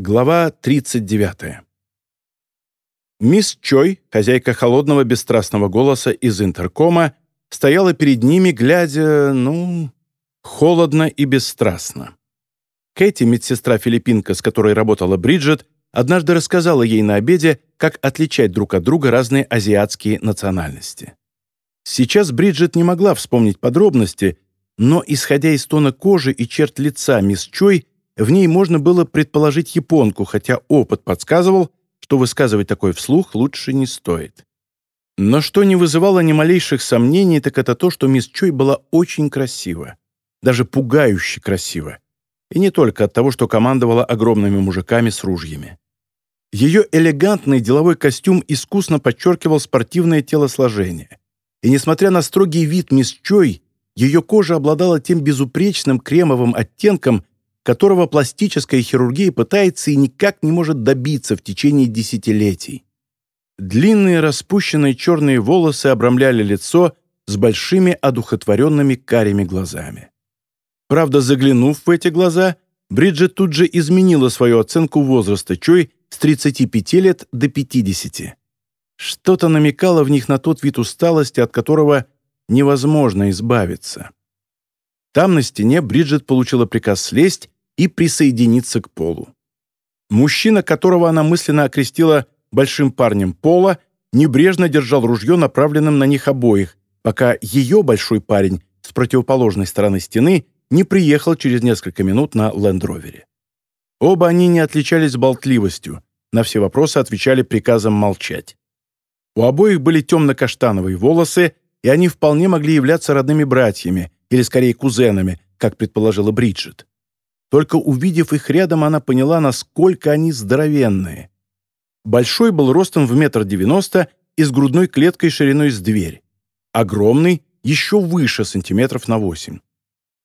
Глава 39. Мисс Чой, хозяйка холодного бесстрастного голоса из интеркома, стояла перед ними, глядя, ну, холодно и бесстрастно. Кэти, медсестра-филиппинка, с которой работала Бриджит, однажды рассказала ей на обеде, как отличать друг от друга разные азиатские национальности. Сейчас Бриджит не могла вспомнить подробности, но, исходя из тона кожи и черт лица мисс Чой, в ней можно было предположить японку, хотя опыт подсказывал, что высказывать такое вслух лучше не стоит. Но что не вызывало ни малейших сомнений, так это то, что мисс Чой была очень красива. Даже пугающе красива. И не только от того, что командовала огромными мужиками с ружьями. Ее элегантный деловой костюм искусно подчеркивал спортивное телосложение. И несмотря на строгий вид мисс Чой, ее кожа обладала тем безупречным кремовым оттенком, которого пластическая хирургия пытается и никак не может добиться в течение десятилетий. Длинные распущенные черные волосы обрамляли лицо с большими одухотворенными карими глазами. Правда, заглянув в эти глаза, Бриджит тут же изменила свою оценку возраста Чой с 35 лет до 50. Что-то намекало в них на тот вид усталости, от которого невозможно избавиться. Там на стене Бриджит получила приказ слезть и присоединиться к Полу. Мужчина, которого она мысленно окрестила большим парнем Пола, небрежно держал ружье, направленным на них обоих, пока ее большой парень с противоположной стороны стены не приехал через несколько минут на лендровере. Оба они не отличались болтливостью, на все вопросы отвечали приказом молчать. У обоих были темно-каштановые волосы, и они вполне могли являться родными братьями, или скорее кузенами, как предположила Бриджит. Только увидев их рядом, она поняла, насколько они здоровенные. Большой был ростом в метр девяносто и с грудной клеткой шириной с дверь. Огромный, еще выше сантиметров на восемь.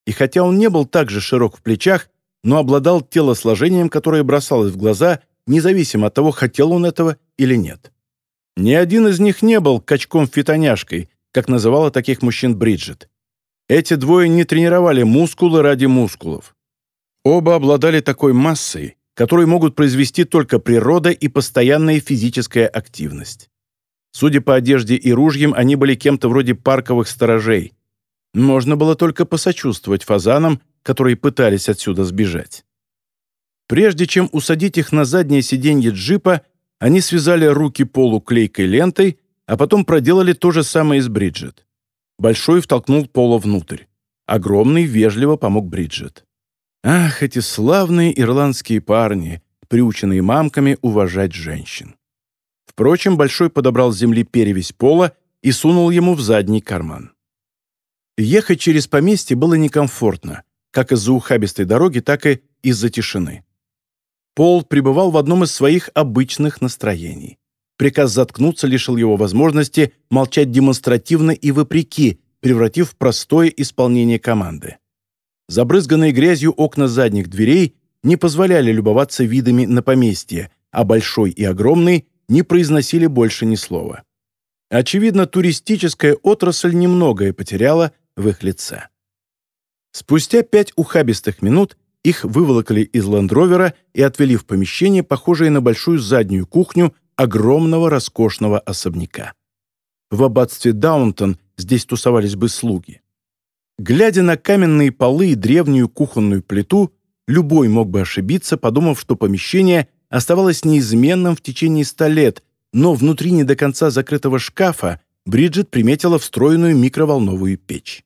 И хотя он не был так же широк в плечах, но обладал телосложением, которое бросалось в глаза, независимо от того, хотел он этого или нет. Ни один из них не был качком-фитоняшкой, как называла таких мужчин Бриджит. Эти двое не тренировали мускулы ради мускулов. Оба обладали такой массой, которую могут произвести только природа и постоянная физическая активность. Судя по одежде и ружьям, они были кем-то вроде парковых сторожей. Можно было только посочувствовать фазанам, которые пытались отсюда сбежать. Прежде чем усадить их на заднее сиденье джипа, они связали руки полу клейкой лентой, а потом проделали то же самое с Бриджит. Большой втолкнул Пола внутрь. Огромный вежливо помог Бриджит. Ах, эти славные ирландские парни, приученные мамками уважать женщин. Впрочем, Большой подобрал с земли перевесь пола и сунул ему в задний карман. Ехать через поместье было некомфортно, как из-за ухабистой дороги, так и из-за тишины. Пол пребывал в одном из своих обычных настроений. Приказ заткнуться лишил его возможности молчать демонстративно и вопреки, превратив в простое исполнение команды. Забрызганные грязью окна задних дверей не позволяли любоваться видами на поместье, а большой и огромный не произносили больше ни слова. Очевидно, туристическая отрасль немногое потеряла в их лице. Спустя пять ухабистых минут их выволокли из ландровера и отвели в помещение, похожее на большую заднюю кухню огромного роскошного особняка. В аббатстве Даунтон здесь тусовались бы слуги. Глядя на каменные полы и древнюю кухонную плиту, любой мог бы ошибиться, подумав, что помещение оставалось неизменным в течение ста лет, но внутри не до конца закрытого шкафа Бриджит приметила встроенную микроволновую печь.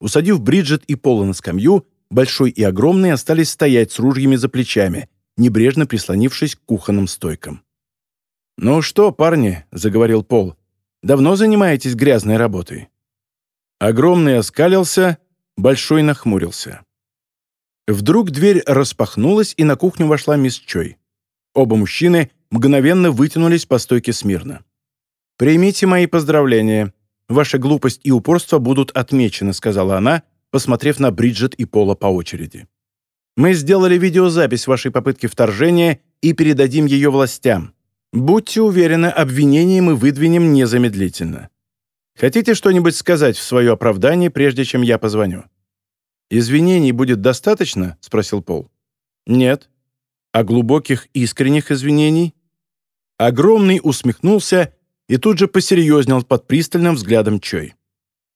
Усадив Бриджит и Пола на скамью, большой и огромный остались стоять с ружьями за плечами, небрежно прислонившись к кухонным стойкам. «Ну что, парни», — заговорил Пол, — «давно занимаетесь грязной работой?» Огромный оскалился, большой нахмурился. Вдруг дверь распахнулась, и на кухню вошла мисс Чой. Оба мужчины мгновенно вытянулись по стойке смирно. «Примите мои поздравления. Ваша глупость и упорство будут отмечены», сказала она, посмотрев на Бриджит и Пола по очереди. «Мы сделали видеозапись вашей попытки вторжения и передадим ее властям. Будьте уверены, обвинение мы выдвинем незамедлительно. Хотите что-нибудь сказать в свое оправдание, прежде чем я позвоню?» «Извинений будет достаточно?» — спросил Пол. «Нет». А глубоких искренних извинений? Огромный усмехнулся и тут же посерьезнел под пристальным взглядом Чой.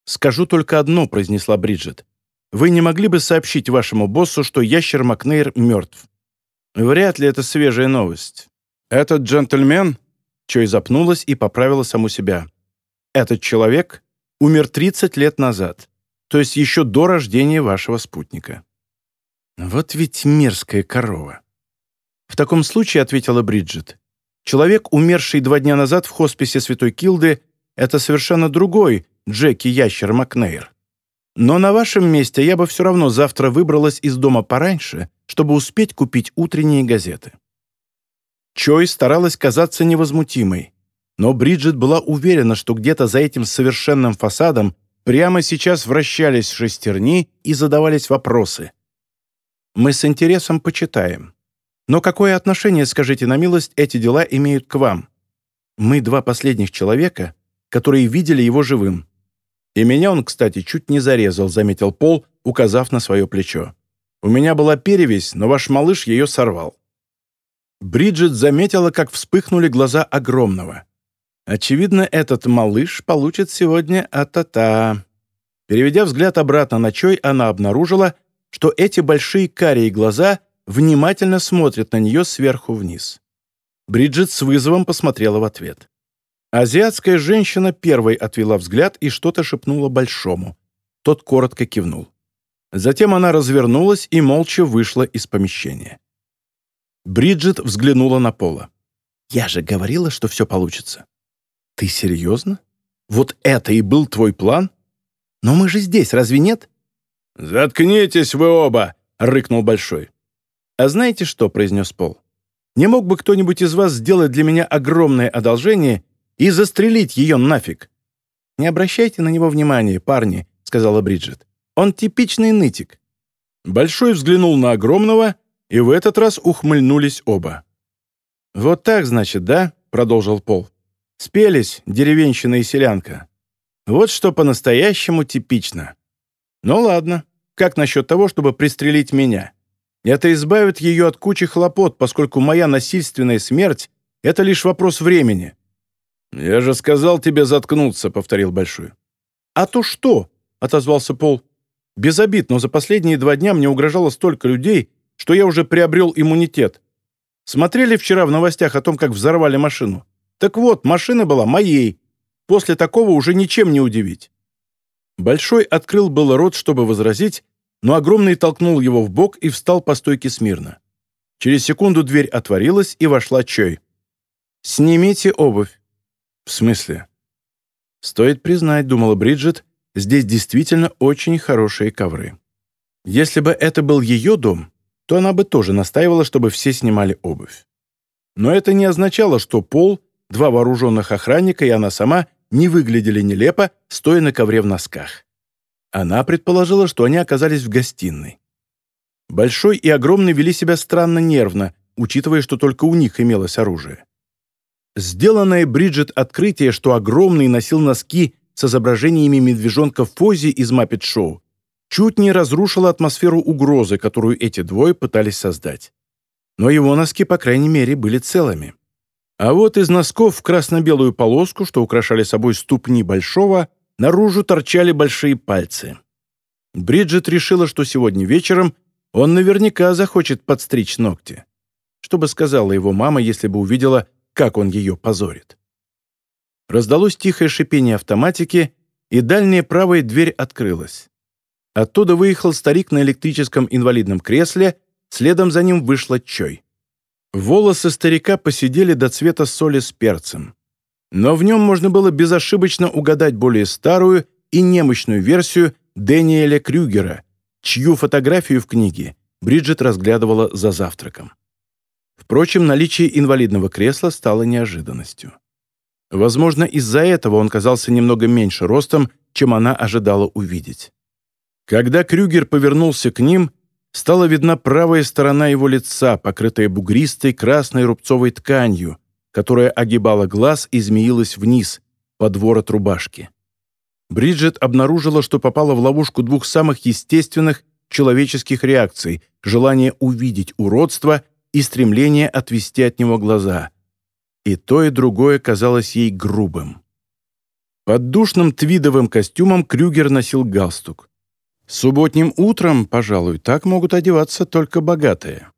«Скажу только одно», — произнесла Бриджит. «Вы не могли бы сообщить вашему боссу, что ящер Макнейр мертв?» «Вряд ли это свежая новость. Этот джентльмен...» Чой запнулась и поправила саму себя. «Этот человек умер 30 лет назад, то есть еще до рождения вашего спутника». «Вот ведь мерзкая корова». «В таком случае», — ответила Бриджит, «человек, умерший два дня назад в хосписе Святой Килды, это совершенно другой Джеки Ящер Макнейр. Но на вашем месте я бы все равно завтра выбралась из дома пораньше, чтобы успеть купить утренние газеты». Чой старалась казаться невозмутимой, но Бриджит была уверена, что где-то за этим совершенным фасадом прямо сейчас вращались шестерни и задавались вопросы. «Мы с интересом почитаем. Но какое отношение, скажите на милость, эти дела имеют к вам? Мы два последних человека, которые видели его живым. И меня он, кстати, чуть не зарезал», — заметил Пол, указав на свое плечо. «У меня была перевесь, но ваш малыш ее сорвал». Бриджит заметила, как вспыхнули глаза огромного. Очевидно, этот малыш получит сегодня а-та-та. Переведя взгляд обратно на Чой, она обнаружила, что эти большие карие глаза внимательно смотрят на нее сверху вниз. Бриджит с вызовом посмотрела в ответ. Азиатская женщина первой отвела взгляд и что-то шепнула большому. Тот коротко кивнул. Затем она развернулась и молча вышла из помещения. Бриджит взглянула на Пола. «Я же говорила, что все получится». «Ты серьезно? Вот это и был твой план? Но мы же здесь, разве нет?» «Заткнитесь вы оба!» — рыкнул Большой. «А знаете что?» — произнес Пол. «Не мог бы кто-нибудь из вас сделать для меня огромное одолжение и застрелить ее нафиг?» «Не обращайте на него внимания, парни», — сказала Бриджит. «Он типичный нытик». Большой взглянул на огромного, и в этот раз ухмыльнулись оба. «Вот так, значит, да?» — продолжил Пол. Спелись, деревенщина и селянка. Вот что по-настоящему типично. Ну ладно, как насчет того, чтобы пристрелить меня? Это избавит ее от кучи хлопот, поскольку моя насильственная смерть — это лишь вопрос времени. «Я же сказал тебе заткнуться», — повторил Большой. «А то что?» — отозвался Пол. «Без обид, но за последние два дня мне угрожало столько людей, что я уже приобрел иммунитет. Смотрели вчера в новостях о том, как взорвали машину? Так вот, машина была моей. После такого уже ничем не удивить. Большой открыл был рот, чтобы возразить, но огромный толкнул его в бок и встал по стойке смирно. Через секунду дверь отворилась, и вошла Чой. «Снимите обувь». «В смысле?» «Стоит признать», — думала Бриджит, «здесь действительно очень хорошие ковры». Если бы это был ее дом, то она бы тоже настаивала, чтобы все снимали обувь. Но это не означало, что Пол Два вооруженных охранника и она сама не выглядели нелепо, стоя на ковре в носках. Она предположила, что они оказались в гостиной. Большой и огромный вели себя странно нервно, учитывая, что только у них имелось оружие. Сделанное Бриджит открытие, что огромный носил носки с изображениями медвежонка Фози из Маппет Шоу, чуть не разрушило атмосферу угрозы, которую эти двое пытались создать. Но его носки, по крайней мере, были целыми. А вот из носков в красно-белую полоску, что украшали собой ступни Большого, наружу торчали большие пальцы. Бриджит решила, что сегодня вечером он наверняка захочет подстричь ногти. Что бы сказала его мама, если бы увидела, как он ее позорит? Раздалось тихое шипение автоматики, и дальняя правая дверь открылась. Оттуда выехал старик на электрическом инвалидном кресле, следом за ним вышла Чой. Волосы старика посидели до цвета соли с перцем. Но в нем можно было безошибочно угадать более старую и немощную версию Дэниеля Крюгера, чью фотографию в книге Бриджит разглядывала за завтраком. Впрочем, наличие инвалидного кресла стало неожиданностью. Возможно, из-за этого он казался немного меньше ростом, чем она ожидала увидеть. Когда Крюгер повернулся к ним, стала видна правая сторона его лица, покрытая бугристой красной рубцовой тканью, которая огибала глаз и змеилась вниз, под ворот рубашки. Бриджит обнаружила, что попала в ловушку двух самых естественных человеческих реакций – желание увидеть уродство и стремление отвести от него глаза. И то, и другое казалось ей грубым. Под душным твидовым костюмом Крюгер носил галстук. Субботним утром, пожалуй, так могут одеваться только богатые.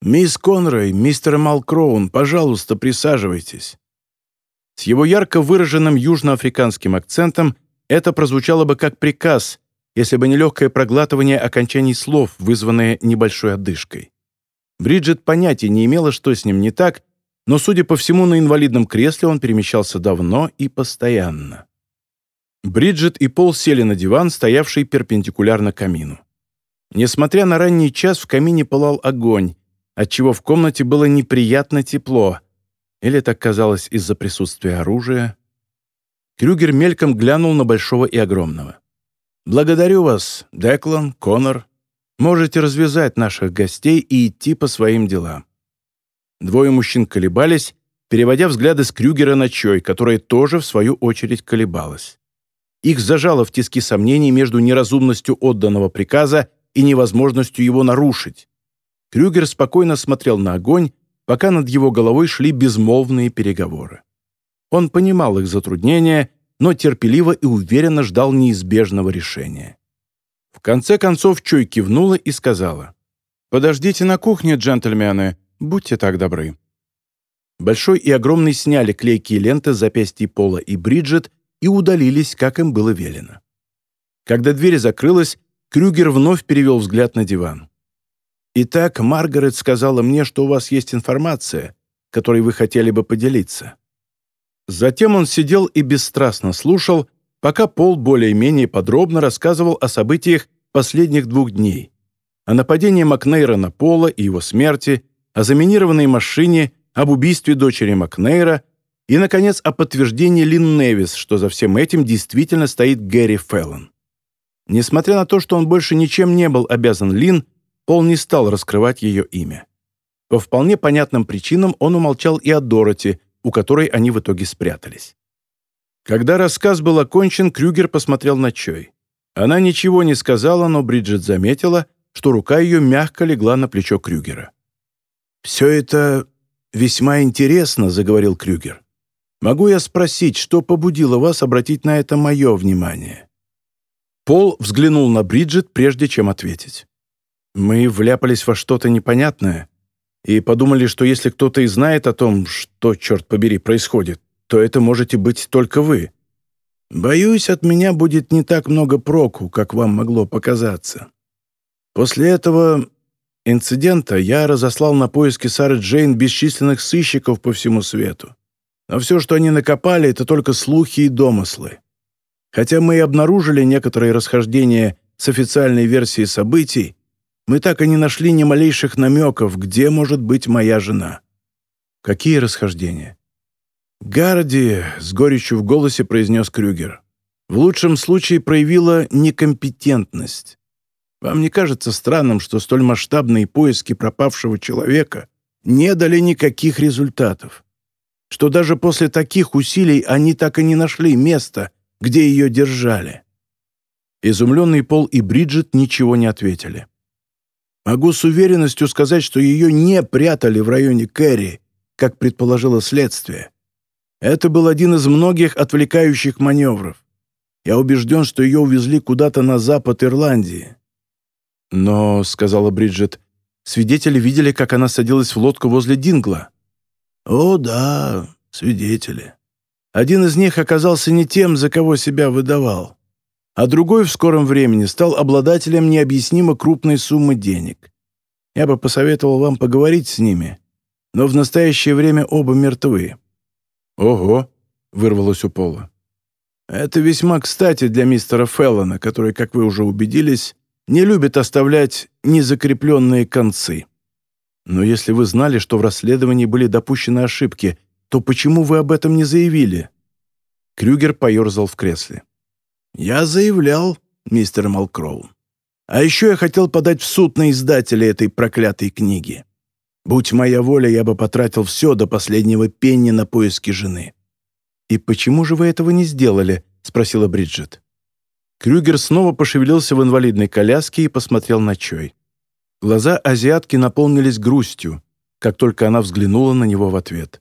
«Мисс Конрой, мистер Малкроун, пожалуйста, присаживайтесь». С его ярко выраженным южноафриканским акцентом это прозвучало бы как приказ, если бы не легкое проглатывание окончаний слов, вызванное небольшой отдышкой. Бриджит понятия не имела, что с ним не так, но, судя по всему, на инвалидном кресле он перемещался давно и постоянно. Бриджит и Пол сели на диван, стоявший перпендикулярно камину. Несмотря на ранний час, в камине пылал огонь, отчего в комнате было неприятно тепло. Или так казалось из-за присутствия оружия. Крюгер мельком глянул на большого и огромного. «Благодарю вас, Деклан, Конор. Можете развязать наших гостей и идти по своим делам». Двое мужчин колебались, переводя взгляды с Крюгера на Чой, которая тоже, в свою очередь, колебалась. Их зажало в тиски сомнений между неразумностью отданного приказа и невозможностью его нарушить. Крюгер спокойно смотрел на огонь, пока над его головой шли безмолвные переговоры. Он понимал их затруднения, но терпеливо и уверенно ждал неизбежного решения. В конце концов Чой кивнула и сказала, «Подождите на кухне, джентльмены, будьте так добры». Большой и огромный сняли клейкие ленты с запястья Пола и Бриджит и удалились, как им было велено. Когда дверь закрылась, Крюгер вновь перевел взгляд на диван. «Итак, Маргарет сказала мне, что у вас есть информация, которой вы хотели бы поделиться». Затем он сидел и бесстрастно слушал, пока Пол более-менее подробно рассказывал о событиях последних двух дней, о нападении Макнейра на Пола и его смерти, о заминированной машине, об убийстве дочери Макнейра и, наконец, о подтверждении Лин Невис, что за всем этим действительно стоит Гэри Феллон. Несмотря на то, что он больше ничем не был обязан Лин, Пол не стал раскрывать ее имя. По вполне понятным причинам он умолчал и о Дороти, у которой они в итоге спрятались. Когда рассказ был окончен, Крюгер посмотрел на Чой. Она ничего не сказала, но Бриджит заметила, что рука ее мягко легла на плечо Крюгера. «Все это весьма интересно», — заговорил Крюгер. «Могу я спросить, что побудило вас обратить на это мое внимание?» Пол взглянул на Бриджит, прежде чем ответить. «Мы вляпались во что-то непонятное и подумали, что если кто-то и знает о том, что, черт побери, происходит, то это можете быть только вы. Боюсь, от меня будет не так много проку, как вам могло показаться. После этого инцидента я разослал на поиски Сары Джейн бесчисленных сыщиков по всему свету. Но все, что они накопали, это только слухи и домыслы. Хотя мы и обнаружили некоторые расхождения с официальной версией событий, мы так и не нашли ни малейших намеков, где может быть моя жена. Какие расхождения? Гарди, с горечью в голосе произнес Крюгер, в лучшем случае проявила некомпетентность. Вам не кажется странным, что столь масштабные поиски пропавшего человека не дали никаких результатов? Что даже после таких усилий они так и не нашли места, где ее держали? Изумленный Пол и Бриджит ничего не ответили. Могу с уверенностью сказать, что ее не прятали в районе Кэрри, как предположило следствие. Это был один из многих отвлекающих маневров. Я убежден, что ее увезли куда-то на запад Ирландии. «Но», — сказала Бриджит, — «свидетели видели, как она садилась в лодку возле Дингла». «О, да, свидетели. Один из них оказался не тем, за кого себя выдавал, а другой в скором времени стал обладателем необъяснимо крупной суммы денег. Я бы посоветовал вам поговорить с ними, но в настоящее время оба мертвы». «Ого!» — вырвалось у Пола. «Это весьма кстати для мистера Феллона, который, как вы уже убедились, не любит оставлять незакрепленные концы. Но если вы знали, что в расследовании были допущены ошибки, то почему вы об этом не заявили?» Крюгер поерзал в кресле. «Я заявлял, мистер Малкроун. А еще я хотел подать в суд на издателя этой проклятой книги. Будь моя воля, я бы потратил все до последнего пенни на поиски жены». «И почему же вы этого не сделали?» — спросила Бриджит. Крюгер снова пошевелился в инвалидной коляске и посмотрел на Чой. Глаза азиатки наполнились грустью, как только она взглянула на него в ответ.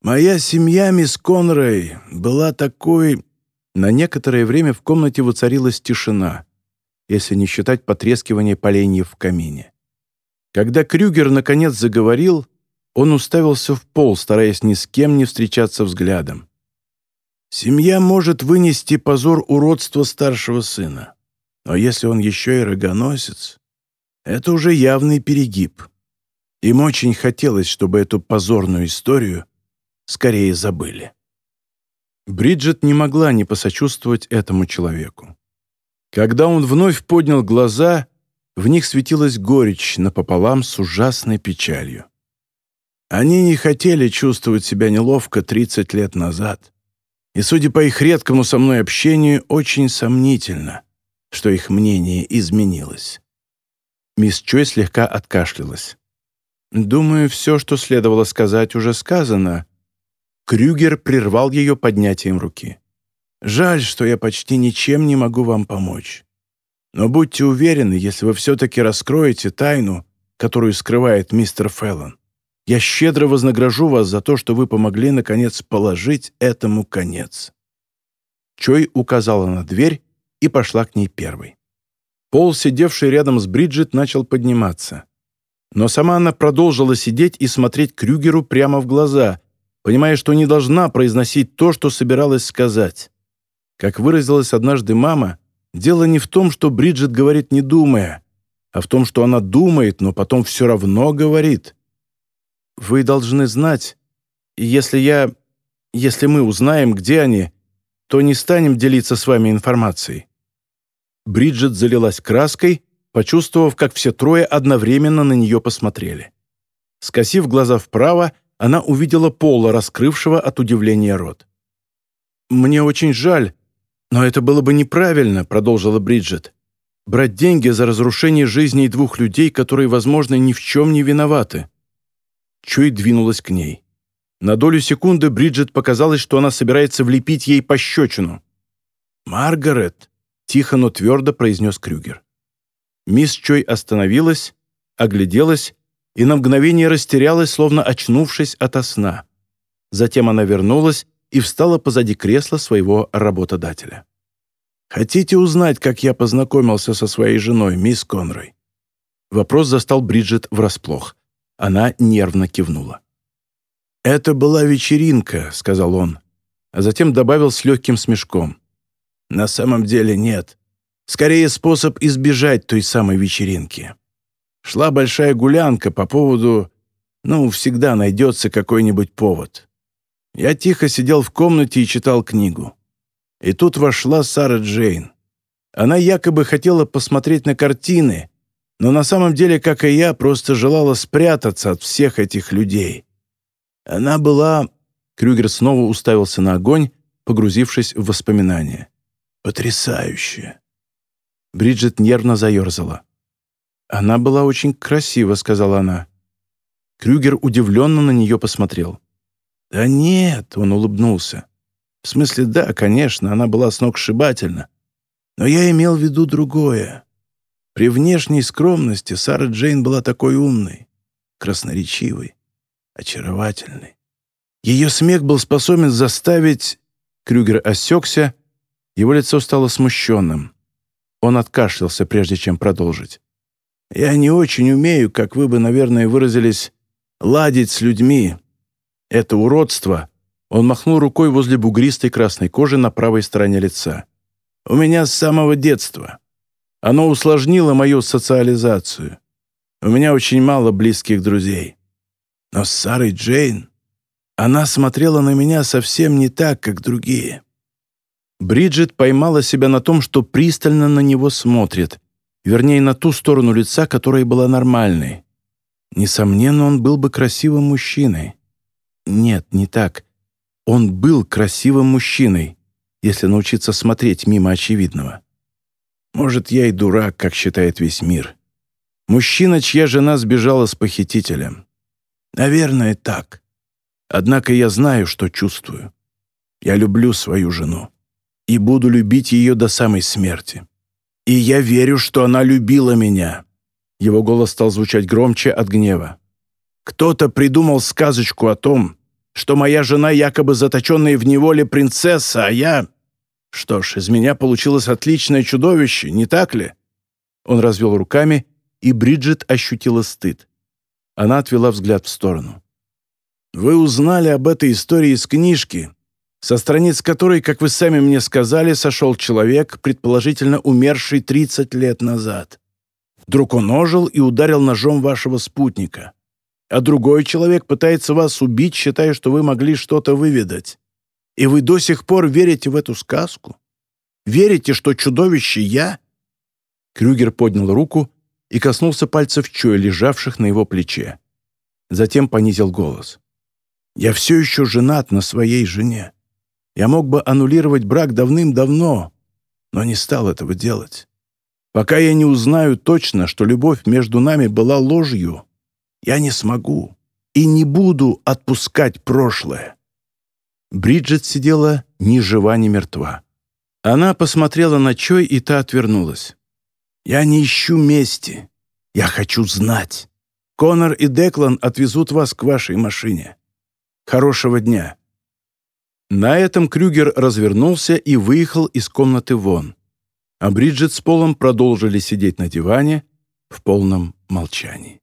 «Моя семья, мисс Конрой, была такой...» На некоторое время в комнате воцарилась тишина, если не считать потрескивания поленьев в камине. Когда Крюгер наконец заговорил, он уставился в пол, стараясь ни с кем не встречаться взглядом. «Семья может вынести позор уродства старшего сына, но если он еще и рогоносец, это уже явный перегиб. Им очень хотелось, чтобы эту позорную историю скорее забыли». Бриджит не могла не посочувствовать этому человеку. Когда он вновь поднял глаза, в них светилась горечь напополам с ужасной печалью. Они не хотели чувствовать себя неловко 30 лет назад. И, судя по их редкому со мной общению, очень сомнительно, что их мнение изменилось. Мисс Чой слегка откашлялась. «Думаю, все, что следовало сказать, уже сказано». Крюгер прервал ее поднятием руки. «Жаль, что я почти ничем не могу вам помочь. Но будьте уверены, если вы все-таки раскроете тайну, которую скрывает мистер Феллон, я щедро вознагражу вас за то, что вы помогли, наконец, положить этому конец». Чой указала на дверь и пошла к ней первой. Пол, сидевший рядом с Бриджит, начал подниматься. Но сама она продолжила сидеть и смотреть Крюгеру прямо в глаза, понимая, что не должна произносить то, что собиралась сказать. Как выразилась однажды мама, дело не в том, что Бриджит говорит не думая, а в том, что она думает, но потом все равно говорит. «Вы должны знать, если я... если мы узнаем, где они, то не станем делиться с вами информацией». Бриджит залилась краской, почувствовав, как все трое одновременно на нее посмотрели. Скосив глаза вправо, она увидела Пола, раскрывшего от удивления рот. «Мне очень жаль, но это было бы неправильно», — продолжила Бриджит. «Брать деньги за разрушение жизней двух людей, которые, возможно, ни в чем не виноваты». Чуй двинулась к ней. На долю секунды Бриджит показалось, что она собирается влепить ей пощечину. «Маргарет», — тихо, но твердо произнес Крюгер. Мисс Чой остановилась, огляделась и на мгновение растерялась, словно очнувшись ото сна. Затем она вернулась и встала позади кресла своего работодателя. «Хотите узнать, как я познакомился со своей женой, мисс Конрой?» Вопрос застал Бриджит врасплох. Она нервно кивнула. «Это была вечеринка», — сказал он, а затем добавил с легким смешком. «На самом деле нет. Скорее способ избежать той самой вечеринки. Шла большая гулянка по поводу... Ну, всегда найдется какой-нибудь повод. Я тихо сидел в комнате и читал книгу. И тут вошла Сара Джейн. Она якобы хотела посмотреть на картины, но на самом деле, как и я, просто желала спрятаться от всех этих людей. Она была... Крюгер снова уставился на огонь, погрузившись в воспоминания. Потрясающе. Бриджит нервно заерзала. «Она была очень красива», — сказала она. Крюгер удивленно на нее посмотрел. «Да нет», — он улыбнулся. «В смысле, да, конечно, она была сногсшибательна. Но я имел в виду другое. При внешней скромности Сара Джейн была такой умной, красноречивой, очаровательной. Ее смех был способен заставить...» Крюгер осекся, его лицо стало смущенным. Он откашлялся, прежде чем продолжить. Я не очень умею, как вы бы, наверное, выразились, ладить с людьми. Это уродство. Он махнул рукой возле бугристой красной кожи на правой стороне лица. У меня с самого детства. Оно усложнило мою социализацию. У меня очень мало близких друзей. Но с Сарой Джейн она смотрела на меня совсем не так, как другие. Бриджит поймала себя на том, что пристально на него смотрит, вернее, на ту сторону лица, которая была нормальной. Несомненно, он был бы красивым мужчиной. Нет, не так. Он был красивым мужчиной, если научиться смотреть мимо очевидного. Может, я и дурак, как считает весь мир. Мужчина, чья жена сбежала с похитителем. Наверное, так. Однако я знаю, что чувствую. Я люблю свою жену и буду любить ее до самой смерти. И я верю, что она любила меня». Его голос стал звучать громче от гнева. Кто-то придумал сказочку о том, что моя жена якобы заточенная в неволе принцесса, а я... Что ж, из меня получилось отличное чудовище, не так ли?» Он развел руками, и Бриджит ощутила стыд. Она отвела взгляд в сторону. «Вы узнали об этой истории из книжки, со страниц которой, как вы сами мне сказали, сошел человек, предположительно умерший 30 лет назад. Вдруг он ожил и ударил ножом вашего спутника. А другой человек пытается вас убить, считая, что вы могли что-то выведать. И вы до сих пор верите в эту сказку? Верите, что чудовище я?» Крюгер поднял руку и коснулся пальцев Чоя, лежавших на его плече. Затем понизил голос. «Я все еще женат на своей жене. Я мог бы аннулировать брак давным-давно, но не стал этого делать. Пока я не узнаю точно, что любовь между нами была ложью, я не смогу и не буду отпускать прошлое». Бриджит сидела ни жива, ни мертва. Она посмотрела на Чой, и та отвернулась. «Я не ищу мести. Я хочу знать. Конор и Деклан отвезут вас к вашей машине. Хорошего дня». На этом Крюгер развернулся и выехал из комнаты вон. А Бриджит с Полом продолжили сидеть на диване в полном молчании.